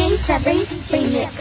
DJ7 Remix.